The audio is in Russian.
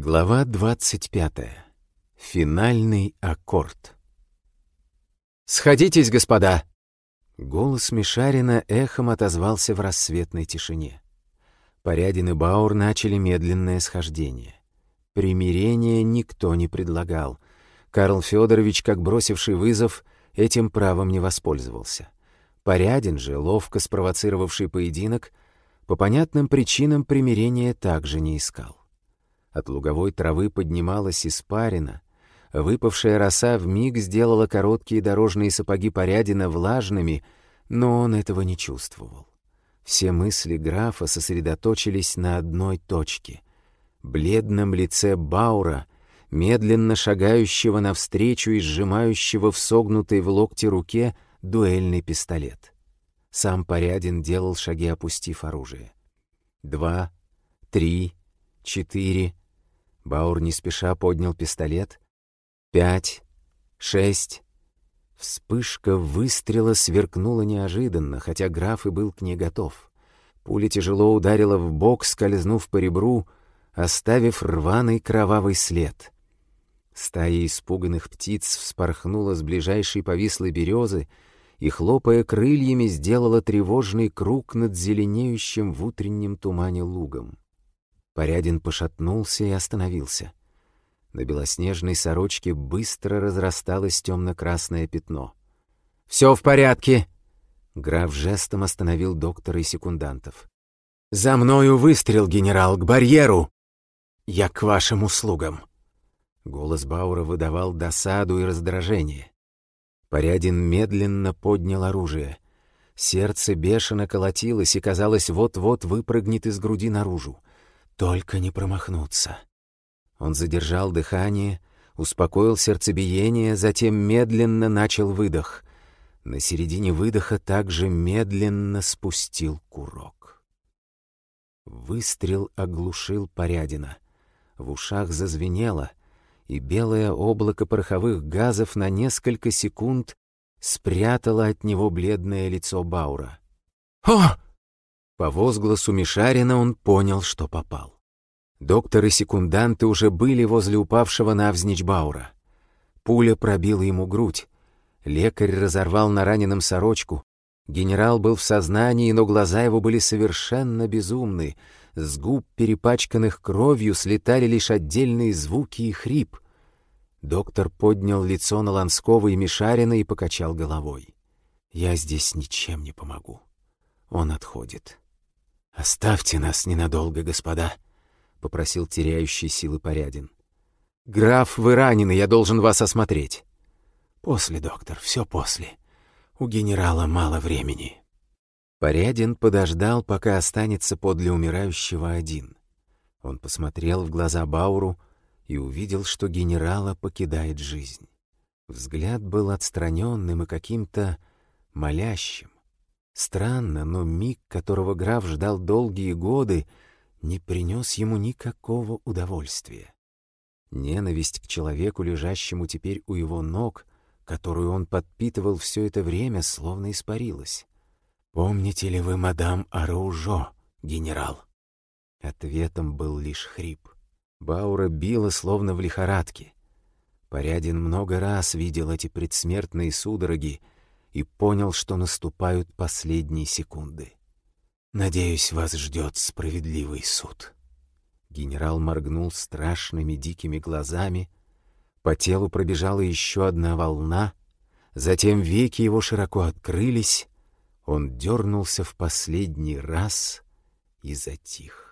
Глава 25. Финальный аккорд. «Сходитесь, господа!» Голос Мишарина эхом отозвался в рассветной тишине. Порядин и Баур начали медленное схождение. Примирения никто не предлагал. Карл Федорович, как бросивший вызов, этим правом не воспользовался. Порядин же, ловко спровоцировавший поединок, по понятным причинам примирения также не искал. От луговой травы поднималась испарина. Выпавшая роса вмиг сделала короткие дорожные сапоги Порядина влажными, но он этого не чувствовал. Все мысли графа сосредоточились на одной точке — бледном лице Баура, медленно шагающего навстречу и сжимающего в согнутой в локте руке дуэльный пистолет. Сам Порядин делал шаги, опустив оружие. Два, три, четыре. Баур не спеша поднял пистолет. Пять, шесть. Вспышка выстрела сверкнула неожиданно, хотя граф и был к ней готов. Пуля тяжело ударила в бок, скользнув по ребру, оставив рваный кровавый след. Стая испуганных птиц вспорхнула с ближайшей повислой березы и, хлопая крыльями, сделала тревожный круг над зеленеющим в утреннем тумане лугом. Порядин пошатнулся и остановился. На белоснежной сорочке быстро разрасталось темно-красное пятно. «Все в порядке!» Граф жестом остановил доктора и секундантов. «За мною выстрел, генерал, к барьеру! Я к вашим услугам!» Голос Баура выдавал досаду и раздражение. Порядин медленно поднял оружие. Сердце бешено колотилось и, казалось, вот-вот выпрыгнет из груди наружу. Только не промахнуться. Он задержал дыхание, успокоил сердцебиение, затем медленно начал выдох. На середине выдоха также медленно спустил курок. Выстрел оглушил Порядина. В ушах зазвенело, и белое облако пороховых газов на несколько секунд спрятало от него бледное лицо Баура. «О!» По возгласу Мишарина он понял, что попал. Доктор и секунданты уже были возле упавшего навзничь Баура. Пуля пробила ему грудь. Лекарь разорвал на раненом сорочку. Генерал был в сознании, но глаза его были совершенно безумны. С губ, перепачканных кровью, слетали лишь отдельные звуки и хрип. Доктор поднял лицо на Ланского и Мишарина и покачал головой. «Я здесь ничем не помогу. Он отходит». «Оставьте нас ненадолго, господа», — попросил теряющий силы Порядин. «Граф, вы ранены, я должен вас осмотреть». «После, доктор, все после. У генерала мало времени». Порядин подождал, пока останется подле умирающего один. Он посмотрел в глаза Бауру и увидел, что генерала покидает жизнь. Взгляд был отстраненным и каким-то молящим. Странно, но миг, которого граф ждал долгие годы, не принес ему никакого удовольствия. Ненависть к человеку, лежащему теперь у его ног, которую он подпитывал все это время, словно испарилась. «Помните ли вы мадам Араужо, генерал?» Ответом был лишь хрип. Баура била, словно в лихорадке. Порядин много раз видел эти предсмертные судороги, и понял, что наступают последние секунды. «Надеюсь, вас ждет справедливый суд». Генерал моргнул страшными дикими глазами. По телу пробежала еще одна волна. Затем веки его широко открылись. Он дернулся в последний раз и затих.